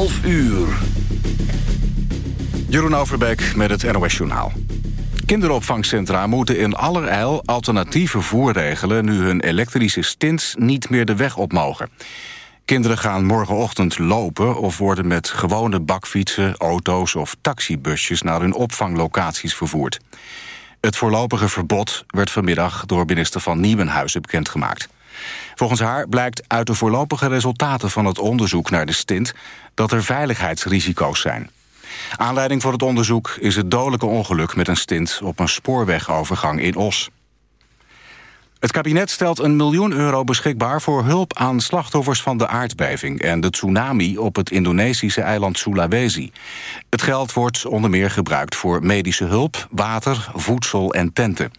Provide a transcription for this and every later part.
12 uur. Jeroen Overbeek met het NOS Journaal. Kinderopvangcentra moeten in allerijl alternatieve vervoer regelen... nu hun elektrische stints niet meer de weg op mogen. Kinderen gaan morgenochtend lopen of worden met gewone bakfietsen, auto's of taxibusjes naar hun opvanglocaties vervoerd. Het voorlopige verbod werd vanmiddag door minister van Nieuwenhuizen bekendgemaakt. Volgens haar blijkt uit de voorlopige resultaten van het onderzoek naar de stint dat er veiligheidsrisico's zijn. Aanleiding voor het onderzoek is het dodelijke ongeluk met een stint op een spoorwegovergang in Os. Het kabinet stelt een miljoen euro beschikbaar voor hulp aan slachtoffers van de aardbeving en de tsunami op het Indonesische eiland Sulawesi. Het geld wordt onder meer gebruikt voor medische hulp, water, voedsel en tenten.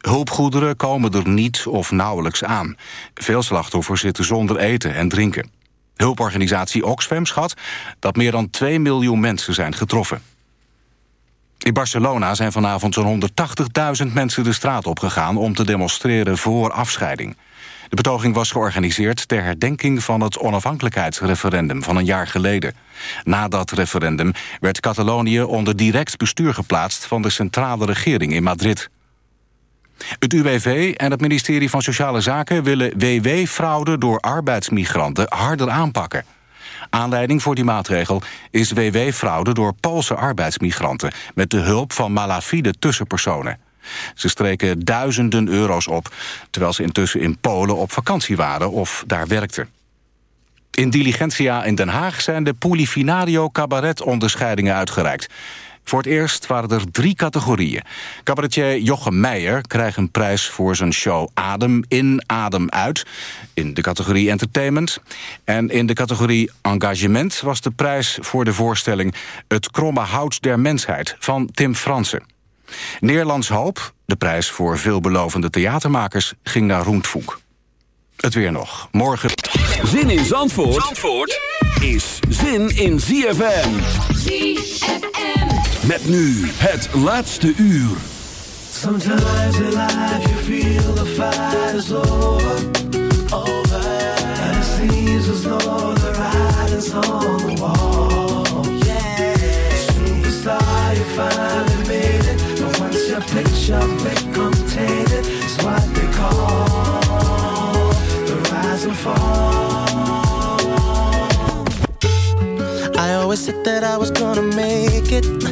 Hulpgoederen komen er niet of nauwelijks aan. Veel slachtoffers zitten zonder eten en drinken. Hulporganisatie Oxfam schat dat meer dan 2 miljoen mensen zijn getroffen. In Barcelona zijn vanavond zo'n 180.000 mensen de straat opgegaan... om te demonstreren voor afscheiding. De betoging was georganiseerd ter herdenking van het onafhankelijkheidsreferendum van een jaar geleden. Na dat referendum werd Catalonië onder direct bestuur geplaatst van de centrale regering in Madrid. Het UWV en het ministerie van Sociale Zaken willen WW-fraude door arbeidsmigranten harder aanpakken. Aanleiding voor die maatregel is WW-fraude door Poolse arbeidsmigranten... met de hulp van malafide tussenpersonen. Ze streken duizenden euro's op... terwijl ze intussen in Polen op vakantie waren of daar werkten. In Diligentia in Den Haag zijn de Polifinario Cabaret-onderscheidingen uitgereikt. Voor het eerst waren er drie categorieën. Cabaretier Jochem Meijer krijgt een prijs voor zijn show Adem in, Adem uit... in de categorie Entertainment. En in de categorie Engagement was de prijs voor de voorstelling... Het kromme hout der mensheid van Tim Fransen. Nederlands Hoop, de prijs voor veelbelovende theatermakers... ging naar Roentvoek. Het weer nog. Morgen... Zin in Zandvoort, Zandvoort is zin in ZFM. ZFM. Met nu het laatste uur. Sometimes in life you feel the fight is over, over. And it seems as though the writing's on the wall. Yeah. Superstar, you finally made it. But once your picture becomes tainted, it's what they call the rise and fall. I always said that I was gonna make it.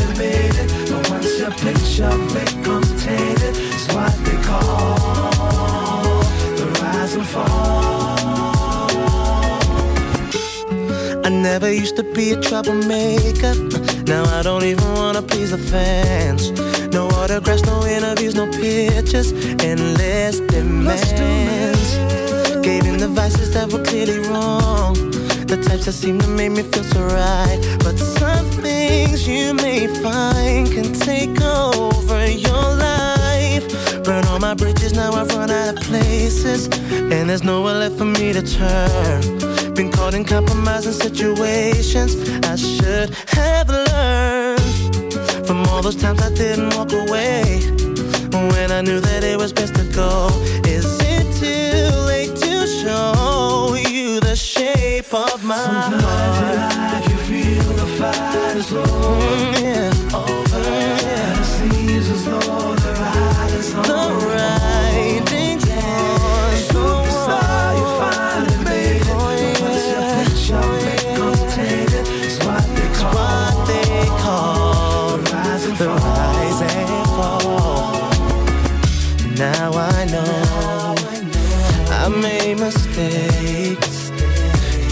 Your picture becomes tainted, it's what they call the rise and fall. I never used to be a troublemaker. Now I don't even wanna please the fans. No autographs, no interviews, no pictures, endless demands. Gave in the vices that were clearly wrong. The types that seem to make me feel so right. But some things you may find can take over your life. Burn all my bridges, now I've run out of places. And there's nowhere left for me to turn. Been caught in compromising situations I should have learned From all those times I didn't walk away When I knew that it was best to go shape of my Sometimes heart. Sometimes you feel the fight is low, mm, yeah. over, yeah. the it seems as though the ride is on. The riding's on. Yeah. Superstar you find it, baby, oh, yeah. once your picture becomes tainted, it's what they call, what they call the rise and the fall. Rise and fall. Now I know. Now I know. I made mistakes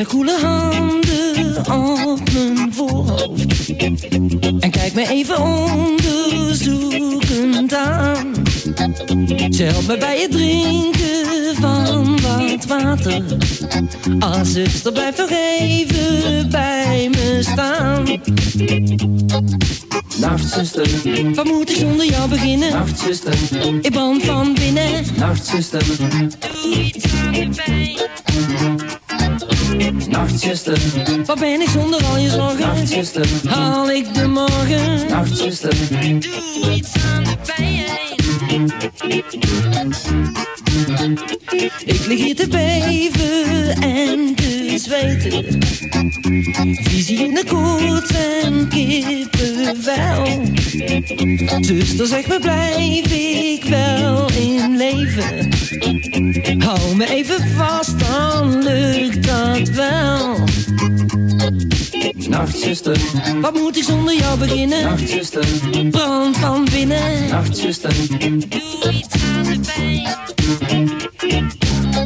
Haar koele handen op mijn voorhoofd En kijkt me even onderzoekend aan. Ze helpt me bij het drinken van wat water. Ah, zuster, blijf nog even bij me staan. Nachtzuster, Wat moet ik zonder jou beginnen? nachtzuster, Ik brand van binnen. Nachtzuster, nachtzuster, Wat ben ik zonder al je zorgen? nachtzuster, Haal ik de morgen? nachtzuster, Doe iets aan de pijn. Ik lig hier te beven en te zweten. Visioenen koorts en kippenvel. Zuster, zeg me, blijf ik wel in leven? Hou me even vast, dan lukt dat wel. nachtzuster, Wat moet ik zonder jou beginnen? nachtzuster, Brand van binnen. nachtzuster, Doe iets aan de pijn.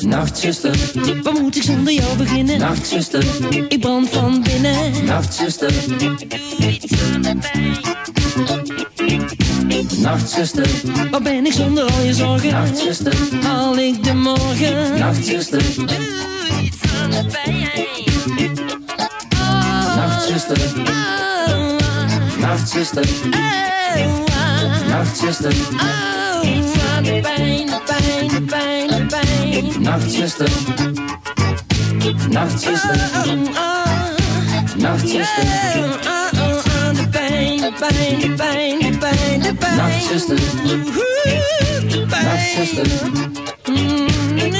Nachtzuster. Wat moet ik zonder jou beginnen? nachtzuster, Ik brand van binnen. nachtzuster, Doe iets aan de pijn. nachtzuster, Wat ben ik zonder al je zorgen? nachtzuster, Haal ik de morgen? nachtzuster, Doe iets aan de pijn. nachtzuster, nachtzuster, nachtzuster, Oh, aan de pijn, de pijn, de pijn, de pijn. nachtzuster, nachtzuster, nachtzuster, Aan de pijn, de pijn, de pijn, de pijn, de pijn. nachtzuster, De pijn. nachtzuster,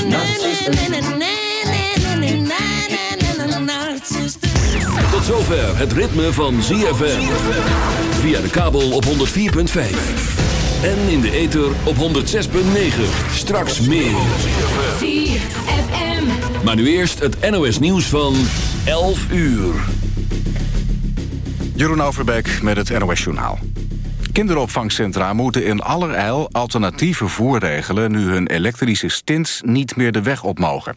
Nachtzuster. Zover het ritme van ZFM. Via de kabel op 104.5. En in de ether op 106.9. Straks meer. ZFM. Maar nu eerst het NOS nieuws van 11 uur. Jeroen Overbeek met het NOS Journaal. Kinderopvangcentra moeten in allerijl alternatief vervoer regelen... nu hun elektrische stints niet meer de weg op mogen.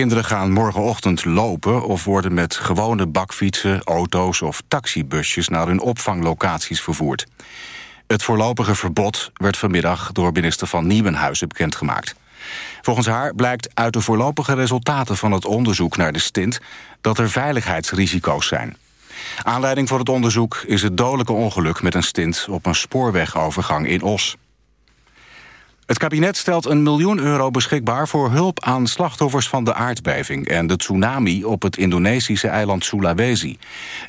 Kinderen gaan morgenochtend lopen of worden met gewone bakfietsen... auto's of taxibusjes naar hun opvanglocaties vervoerd. Het voorlopige verbod werd vanmiddag door minister van Nieuwenhuizen bekendgemaakt. Volgens haar blijkt uit de voorlopige resultaten van het onderzoek naar de stint... dat er veiligheidsrisico's zijn. Aanleiding voor het onderzoek is het dodelijke ongeluk met een stint... op een spoorwegovergang in Os. Het kabinet stelt een miljoen euro beschikbaar voor hulp aan slachtoffers van de aardbeving en de tsunami op het Indonesische eiland Sulawesi.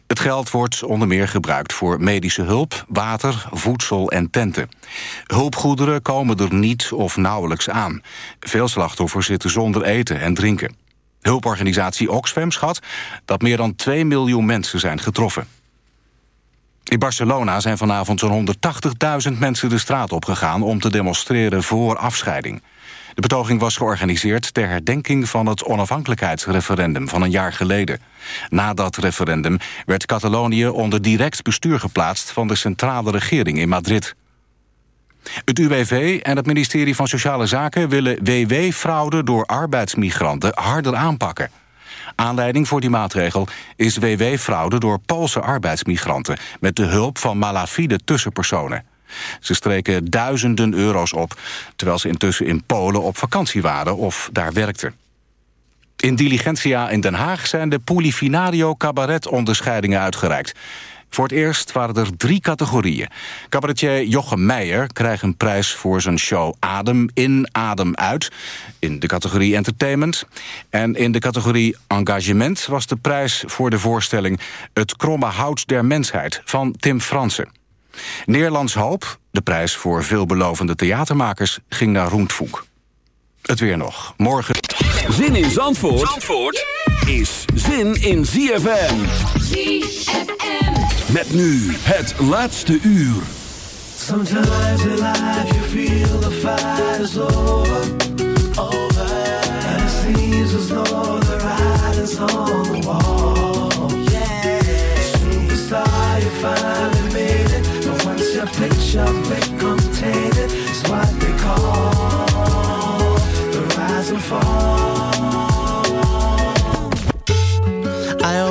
Het geld wordt onder meer gebruikt voor medische hulp, water, voedsel en tenten. Hulpgoederen komen er niet of nauwelijks aan. Veel slachtoffers zitten zonder eten en drinken. Hulporganisatie Oxfam schat dat meer dan 2 miljoen mensen zijn getroffen. In Barcelona zijn vanavond zo'n 180.000 mensen de straat opgegaan... om te demonstreren voor afscheiding. De betoging was georganiseerd ter herdenking van het onafhankelijkheidsreferendum van een jaar geleden. Na dat referendum werd Catalonië onder direct bestuur geplaatst... van de centrale regering in Madrid. Het UWV en het ministerie van Sociale Zaken willen WW-fraude door arbeidsmigranten harder aanpakken. Aanleiding voor die maatregel is WW-fraude door Poolse arbeidsmigranten... met de hulp van malafide tussenpersonen. Ze streken duizenden euro's op... terwijl ze intussen in Polen op vakantie waren of daar werkten. In Diligentia in Den Haag zijn de Polifinario Cabaret-onderscheidingen uitgereikt. Voor het eerst waren er drie categorieën. Cabaretier Jochem Meijer krijgt een prijs voor zijn show Adem in, Adem uit... in de categorie Entertainment. En in de categorie Engagement was de prijs voor de voorstelling... Het kromme hout der mensheid van Tim Fransen. Nederlands Hoop, de prijs voor veelbelovende theatermakers... ging naar Roentvoek. Het weer nog. Morgen... Zin in Zandvoort, Zandvoort is zin in ZFM. ZFM. Met nu het laatste uur. Sometimes in life you feel the fight is over, over. And it seems as though the writing's on the wall. Yeah. Superstar, you finally made it. But once your picture becomes tainted, it's what they call the rise and fall.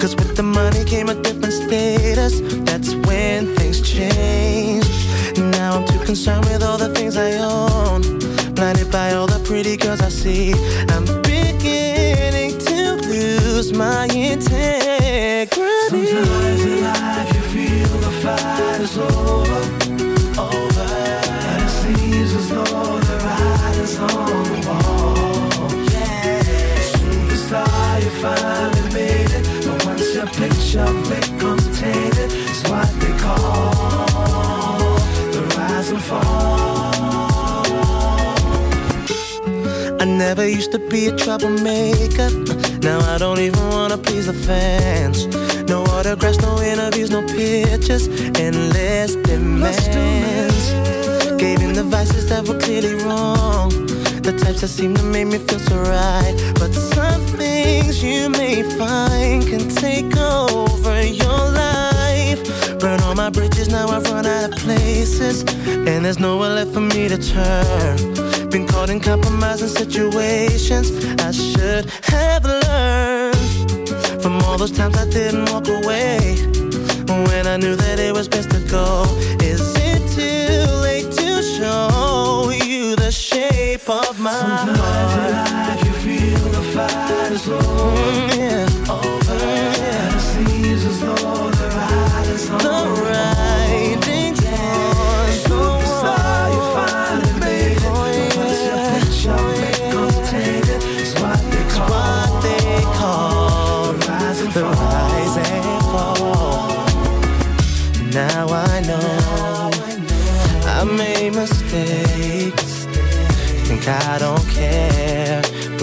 Cause with the money came a different status. That's when things changed. Now I'm too concerned with all the things I own. Blinded by all the pretty girls I see. I'm beginning to lose my integrity. Sometimes in life you feel the fight is over, over. And it seems as though the writing's on the wall. Yeah. Superstar, you finally picture becomes tainted, it's what they call the rise and fall. I never used to be a troublemaker. Now I don't even wanna please the fans. No autographs, no interviews, no pictures, endless demands. Gave in the vices that were clearly wrong. The types that seem to make me feel so right. But some things you may find can take over your life. Burn all my bridges, now I've run out of places. And there's nowhere left for me to turn. Been caught in compromising situations I should have learned From all those times I didn't walk away When I knew that it was best to go Is of my Sometimes in heart? life you feel the fight is over, Mm, yeah.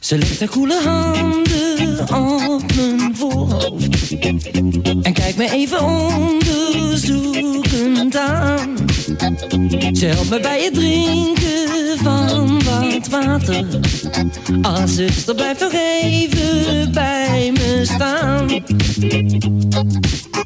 Ze legt haar koele handen op mijn voorhoofd En kijkt me even onderzoekend aan. Ze helpt me bij het drinken van wat water. Als zuster blijf nog even bij me staan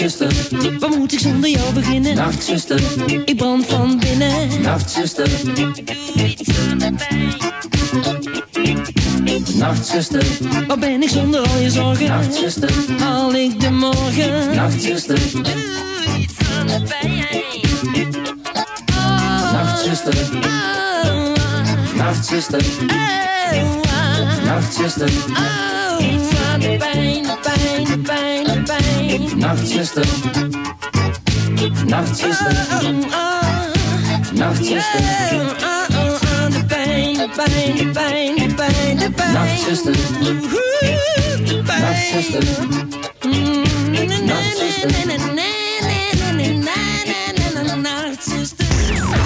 Nachtzuster, Wat moet ik zonder jou beginnen? nachtzuster, Ik brand van binnen. nachtzuster, Doe iets de nachtzuster, Wat ben ik zonder al je zorgen? nachtzuster, Haal ik de morgen? nachtzuster, Doe iets aan de pijn. Oh, nachtzuster, oh, nachtzuster, oh, oh, nachtzuster, oh. Iets aan de pijn, pijn, pijn. Nachtzuster, nachtzuster, nachtzuster, de pijn, de pijn, de pijn, de pijn, de pijn. nachtzuster, nachtzuster,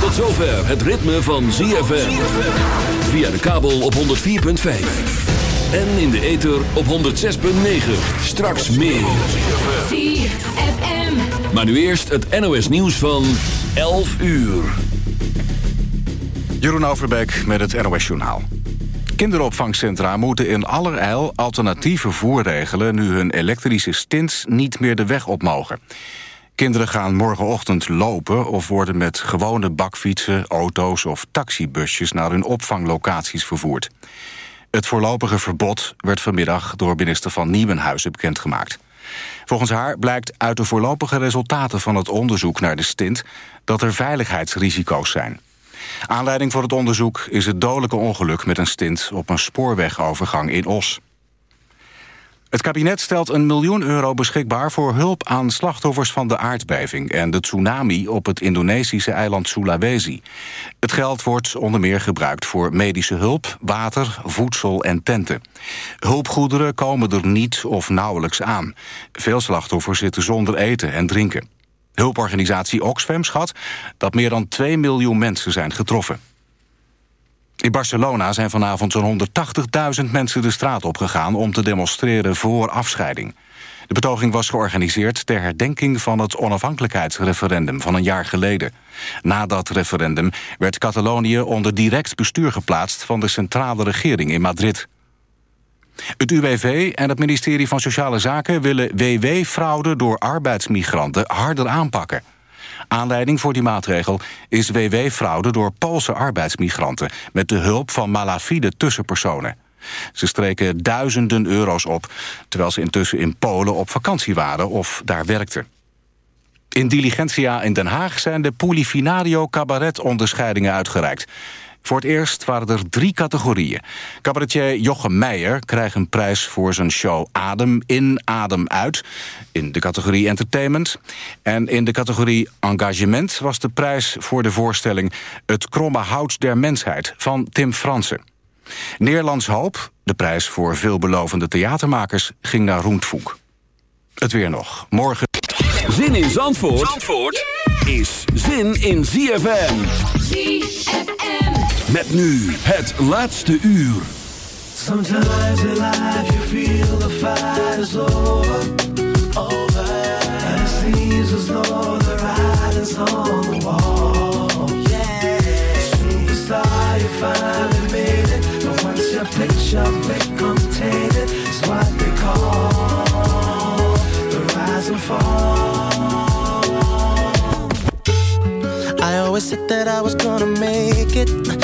Tot zover het ritme van ZFM. Via de kabel op 104.5. En in de ether op 106.9. Straks meer. ZFM. Maar nu eerst het NOS nieuws van 11 uur. Jeroen Overbeek met het NOS Journaal. Kinderopvangcentra moeten in allerijl alternatief vervoer regelen... nu hun elektrische stints niet meer de weg op mogen. Kinderen gaan morgenochtend lopen of worden met gewone bakfietsen... auto's of taxibusjes naar hun opvanglocaties vervoerd. Het voorlopige verbod werd vanmiddag door minister van Nieuwenhuizen bekendgemaakt. Volgens haar blijkt uit de voorlopige resultaten van het onderzoek naar de stint... dat er veiligheidsrisico's zijn. Aanleiding voor het onderzoek is het dodelijke ongeluk met een stint... op een spoorwegovergang in Os. Het kabinet stelt een miljoen euro beschikbaar voor hulp aan slachtoffers van de aardbeving en de tsunami op het Indonesische eiland Sulawesi. Het geld wordt onder meer gebruikt voor medische hulp, water, voedsel en tenten. Hulpgoederen komen er niet of nauwelijks aan. Veel slachtoffers zitten zonder eten en drinken. Hulporganisatie Oxfam schat dat meer dan 2 miljoen mensen zijn getroffen. In Barcelona zijn vanavond zo'n 180.000 mensen de straat opgegaan... om te demonstreren voor afscheiding. De betoging was georganiseerd ter herdenking van het onafhankelijkheidsreferendum van een jaar geleden. Na dat referendum werd Catalonië onder direct bestuur geplaatst... van de centrale regering in Madrid. Het UWV en het ministerie van Sociale Zaken willen WW-fraude door arbeidsmigranten harder aanpakken. Aanleiding voor die maatregel is WW-fraude door Poolse arbeidsmigranten... met de hulp van malafide tussenpersonen. Ze streken duizenden euro's op... terwijl ze intussen in Polen op vakantie waren of daar werkten. In Diligentia in Den Haag zijn de Polifinario Cabaret-onderscheidingen uitgereikt. Voor het eerst waren er drie categorieën. Cabaretier Jochem Meijer krijgt een prijs voor zijn show Adem in, Adem uit... in de categorie Entertainment. En in de categorie Engagement was de prijs voor de voorstelling... Het kromme hout der mensheid van Tim Fransen. Nederlands Hoop, de prijs voor veelbelovende theatermakers... ging naar Roentvoek. Het weer nog. Morgen... Zin in Zandvoort, Zandvoort is zin in ZFM. ZFM. Met nu het laatste uur. Sometimes in life you feel the fight is over, over. And it seems as though the writing's on the wall. Yeah. Superstar, you finally made it. But once your picture becomes tainted, it's what they call the rise and fall. I always said that I was gonna make it.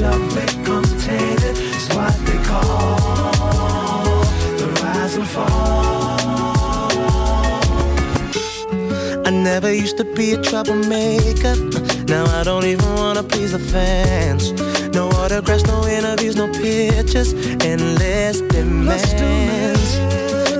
Tainted, it's what they call the rise and fall. I never used to be a troublemaker. Now I don't even wanna please the fans. No autographs, no interviews, no pictures, endless demands.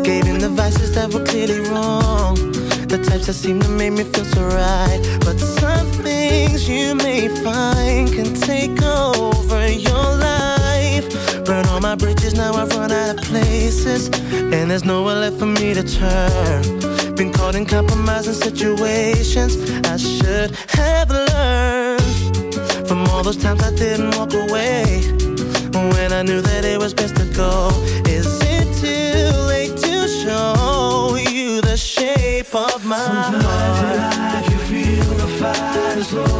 Gave in the vices that were clearly wrong. The types that seem to make me feel so right. But some things you may find can take over your life. Burn all my bridges, now I've run out of places. And there's nowhere left for me to turn. Been caught in compromising situations I should have learned from all those times I didn't walk away when I knew that it was best to go. Of my Sometimes heart? in you feel the fight is over,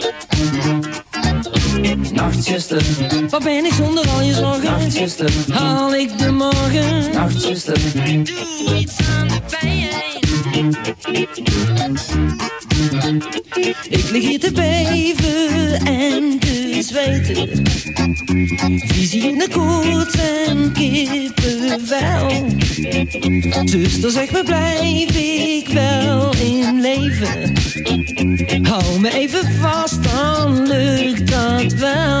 nachtzuster, Wat ben ik zonder al je zorgen? nachtzuster, Haal ik de morgen? nachtzuster, Doe iets aan de pijn. Ik lig hier te beven en te zweten. Visie in de koorts en kippenvel. Zuster, zeg me, blijf ik wel in leven? Hou me even vast, dan lukt dat wel.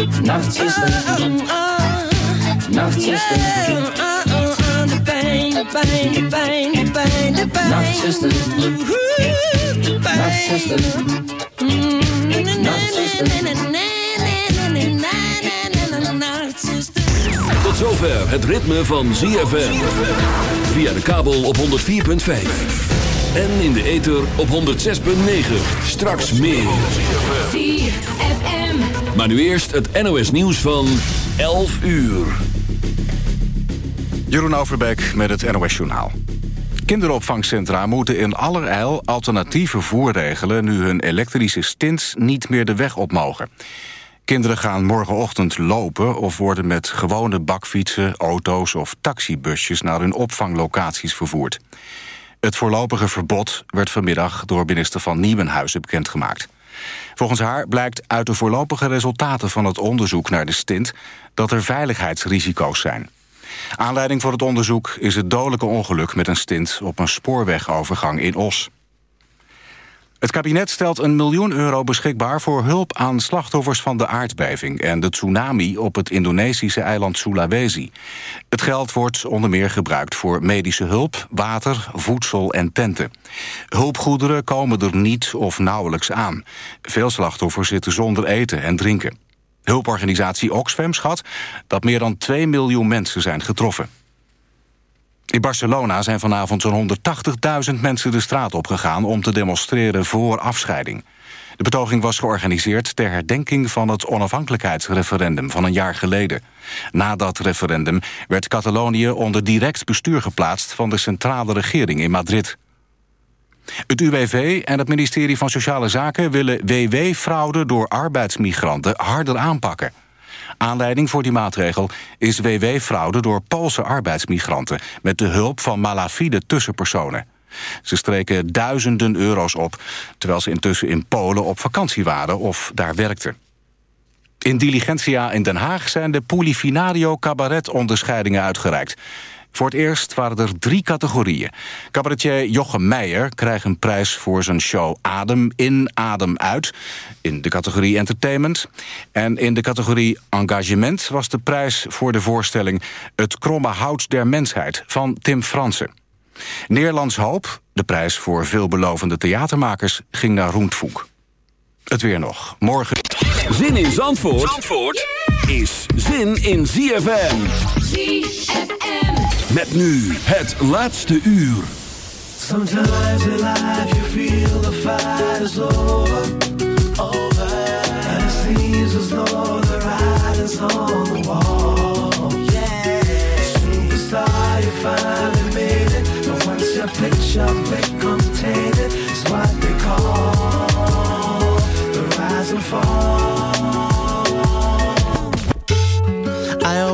de pijn, de pijn, de pijn, de pijn, de pijn. Tot zover het ritme van ZFM. Via de kabel op 104.5. En in de ether op 106.9. Straks meer. ZFM. Maar nu eerst het NOS nieuws van 11 uur. Jeroen Overbeek met het NOS Journaal. Kinderopvangcentra moeten in allerijl alternatief vervoer regelen... nu hun elektrische stints niet meer de weg op mogen. Kinderen gaan morgenochtend lopen of worden met gewone bakfietsen... auto's of taxibusjes naar hun opvanglocaties vervoerd. Het voorlopige verbod werd vanmiddag door minister van Nieuwenhuizen bekendgemaakt. Volgens haar blijkt uit de voorlopige resultaten van het onderzoek naar de stint... dat er veiligheidsrisico's zijn. Aanleiding voor het onderzoek is het dodelijke ongeluk met een stint... op een spoorwegovergang in Os. Het kabinet stelt een miljoen euro beschikbaar voor hulp aan slachtoffers van de aardbeving en de tsunami op het Indonesische eiland Sulawesi. Het geld wordt onder meer gebruikt voor medische hulp, water, voedsel en tenten. Hulpgoederen komen er niet of nauwelijks aan. Veel slachtoffers zitten zonder eten en drinken. Hulporganisatie Oxfam schat dat meer dan 2 miljoen mensen zijn getroffen. In Barcelona zijn vanavond zo'n 180.000 mensen de straat opgegaan... om te demonstreren voor afscheiding. De betoging was georganiseerd ter herdenking van het onafhankelijkheidsreferendum van een jaar geleden. Na dat referendum werd Catalonië onder direct bestuur geplaatst... van de centrale regering in Madrid. Het UWV en het ministerie van Sociale Zaken willen WW-fraude door arbeidsmigranten harder aanpakken. Aanleiding voor die maatregel is WW-fraude door Poolse arbeidsmigranten... met de hulp van malafide tussenpersonen. Ze streken duizenden euro's op... terwijl ze intussen in Polen op vakantie waren of daar werkten. In Diligentia in Den Haag zijn de Polifinario Cabaret-onderscheidingen uitgereikt. Voor het eerst waren er drie categorieën. Cabaretier Jochem Meijer krijgt een prijs voor zijn show Adem in, Adem uit... in de categorie Entertainment. En in de categorie Engagement was de prijs voor de voorstelling... Het kromme hout der mensheid van Tim Fransen. Nederlands Hoop, de prijs voor veelbelovende theatermakers... ging naar Roentvoek. Het weer nog. Morgen... Zin in Zandvoort, Zandvoort is zin in ZFM. ZFM. Met nu het laatste uur. Sometimes in life you feel the fight is over, over. And it seems as though the writing's on the wall. Yeah. Superstar, you finally made it. But once your picture becomes tainted, it's what they call the rise and fall.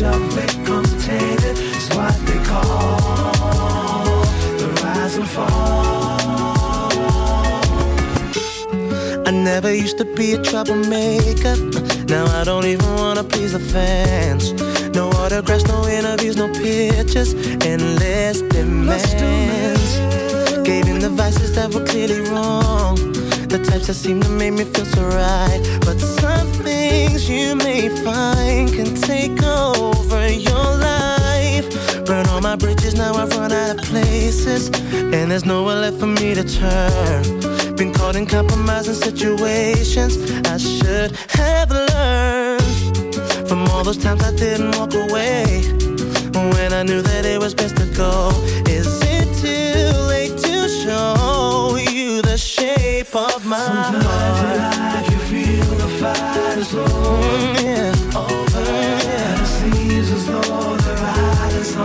your becomes tainted, it's what they call the rise and fall. I never used to be a troublemaker. Now I don't even wanna please the fans. No autographs, no interviews, no pictures, endless demands. Gave in the vices that were clearly wrong. The types that seem to make me feel so right. But some things you may find can take over your life. Burn all my bridges, now I've run out of places. And there's nowhere left for me to turn. Been caught in compromising situations. I should have learned from all those times I didn't walk away. When I knew that it was best to go. Of my Sometimes heart? life you feel the fight is over, Mm, yeah. over. And it seems as though the ride is on.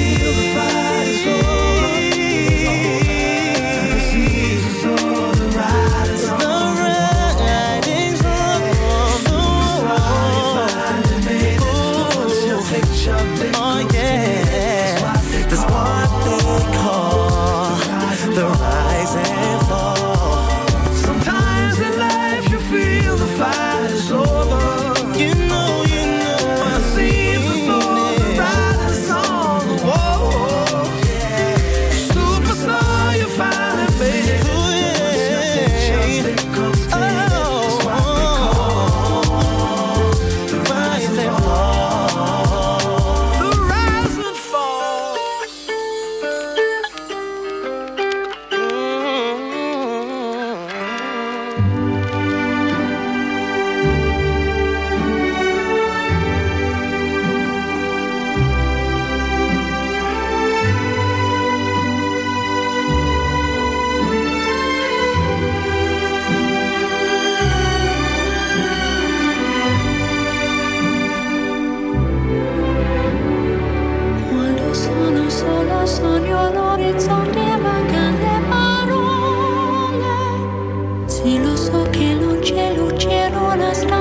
on us now.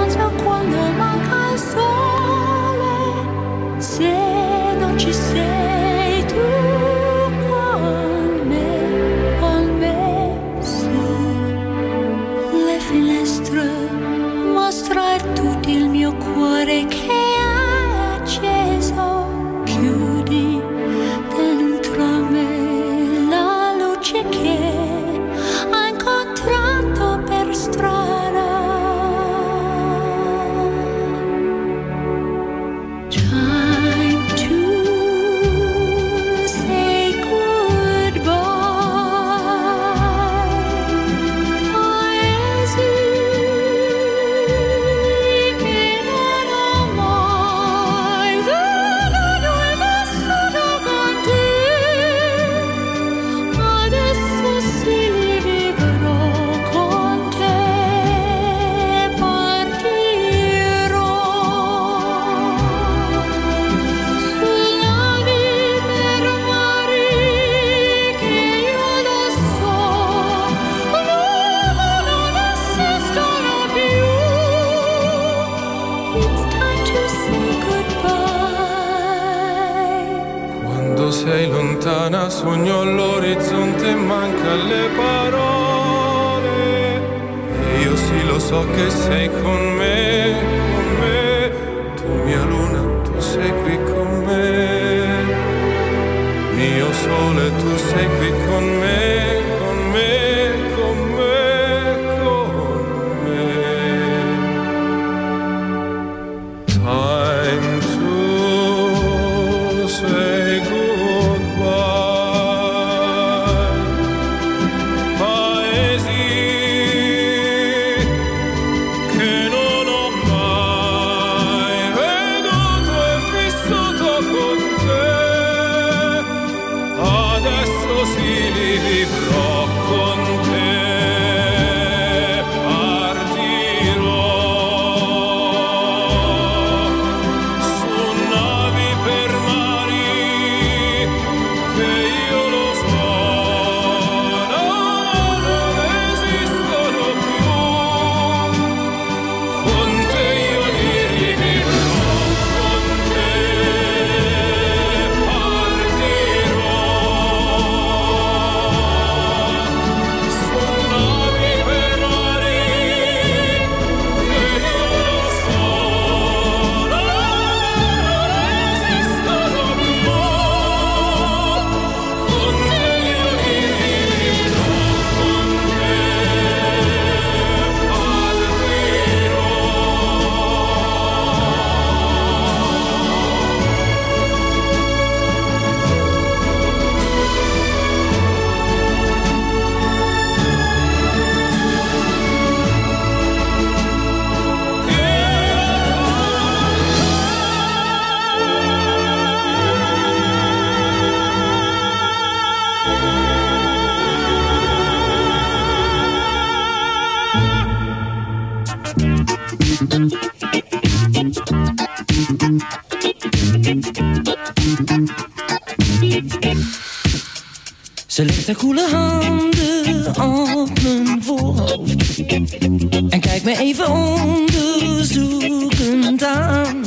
Onderzoekend aan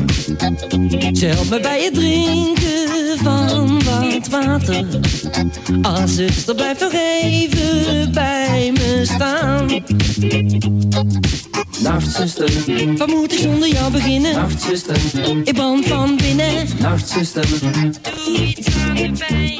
Ze helpt me bij het drinken van wat water. Ah, zuster, blijf nog even bij me staan. Nachtzuster, Wat moet ik zonder jou beginnen? nachtzuster, Ik brand van binnen. Nachtzuster, Doe iets aan de pijn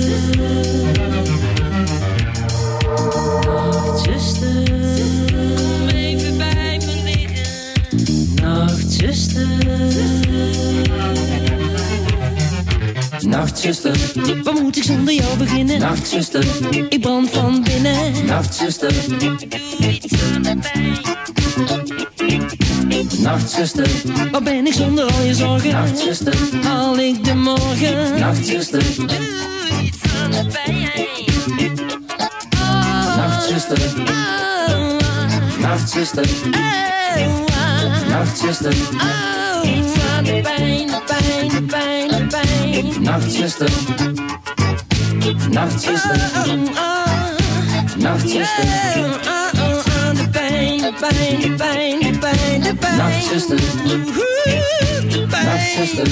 Nachtzuster, Wat moet ik zonder jou beginnen? nachtzuster, Ik brand van binnen. nachtzuster, Doe iets pijn. nachtzuster, Wat ben ik zonder al je zorgen? nachtzuster, Haal ik de morgen? nachtzuster, Doe iets aan de pijn. nachtzuster, Oh, nachtzuster, oh, oh, nachtzuster, oh, iets aan de pijn, pijn, de pijn. Nachtzuster. Nachtzuster. Nachtzuster. De pijn, de pijn, de pijn, de pijn, de pijn. Nachtzuster. Nachtzuster.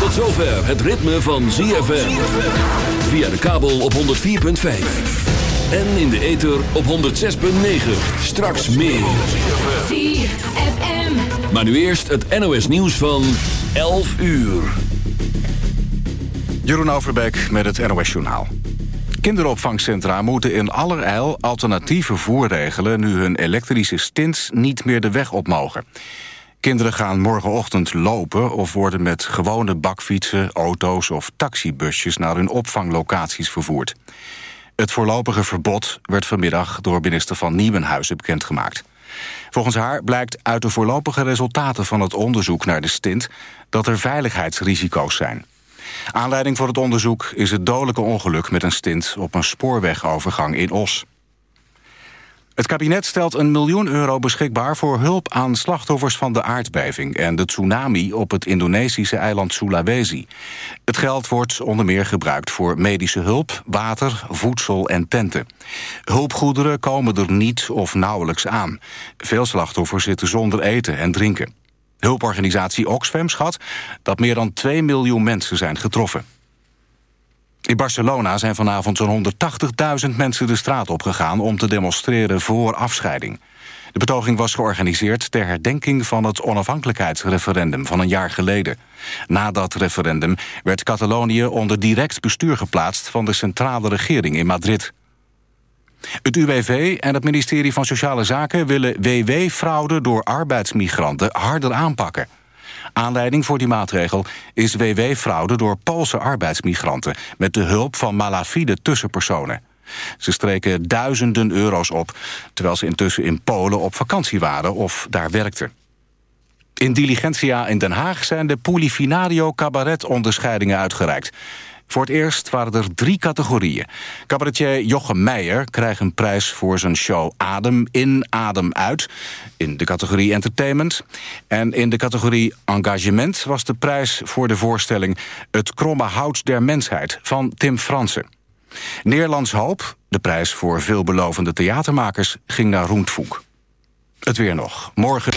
Tot zover het ritme van ZFM. Via de kabel op 104.5. En in de ether op 106.9. Straks meer. ZFM. Maar nu eerst het NOS nieuws van 11 uur. Jeroen Overbeek met het NOS Journaal. Kinderopvangcentra moeten in allerijl alternatief vervoer regelen... nu hun elektrische stints niet meer de weg op mogen. Kinderen gaan morgenochtend lopen of worden met gewone bakfietsen... auto's of taxibusjes naar hun opvanglocaties vervoerd. Het voorlopige verbod werd vanmiddag door minister van Nieuwenhuizen bekendgemaakt. Volgens haar blijkt uit de voorlopige resultaten van het onderzoek naar de stint... dat er veiligheidsrisico's zijn. Aanleiding voor het onderzoek is het dodelijke ongeluk met een stint... op een spoorwegovergang in Os. Het kabinet stelt een miljoen euro beschikbaar voor hulp aan slachtoffers van de aardbeving en de tsunami op het Indonesische eiland Sulawesi. Het geld wordt onder meer gebruikt voor medische hulp, water, voedsel en tenten. Hulpgoederen komen er niet of nauwelijks aan. Veel slachtoffers zitten zonder eten en drinken. Hulporganisatie Oxfam schat dat meer dan 2 miljoen mensen zijn getroffen. In Barcelona zijn vanavond zo'n 180.000 mensen de straat opgegaan... om te demonstreren voor afscheiding. De betoging was georganiseerd ter herdenking van het onafhankelijkheidsreferendum van een jaar geleden. Na dat referendum werd Catalonië onder direct bestuur geplaatst van de centrale regering in Madrid. Het UWV en het ministerie van Sociale Zaken willen WW-fraude door arbeidsmigranten harder aanpakken. Aanleiding voor die maatregel is WW-fraude door Poolse arbeidsmigranten... met de hulp van malafide tussenpersonen. Ze streken duizenden euro's op... terwijl ze intussen in Polen op vakantie waren of daar werkten. In Diligentia in Den Haag zijn de Polifinario Cabaret-onderscheidingen uitgereikt. Voor het eerst waren er drie categorieën. Cabaretier Jochem Meijer krijgt een prijs voor zijn show Adem in, Adem uit... in de categorie Entertainment. En in de categorie Engagement was de prijs voor de voorstelling... Het kromme hout der mensheid van Tim Fransen. Nederlands Hoop, de prijs voor veelbelovende theatermakers... ging naar Roentvoek. Het weer nog. Morgen...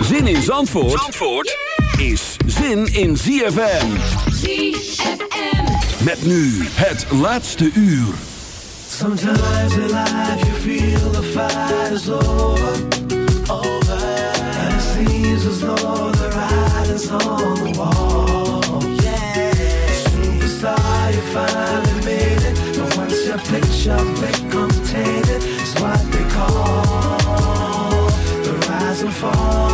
Zin in Zandvoort, Zandvoort is zin in ZFM. ZFM. Met nu het laatste uur. Sometimes in life you feel the fight is over, over. And it seems as though the writing's on the wall. Yeah. Superstar, you finally made it. But once your picture becomes tainted, it's what they call the rise and fall.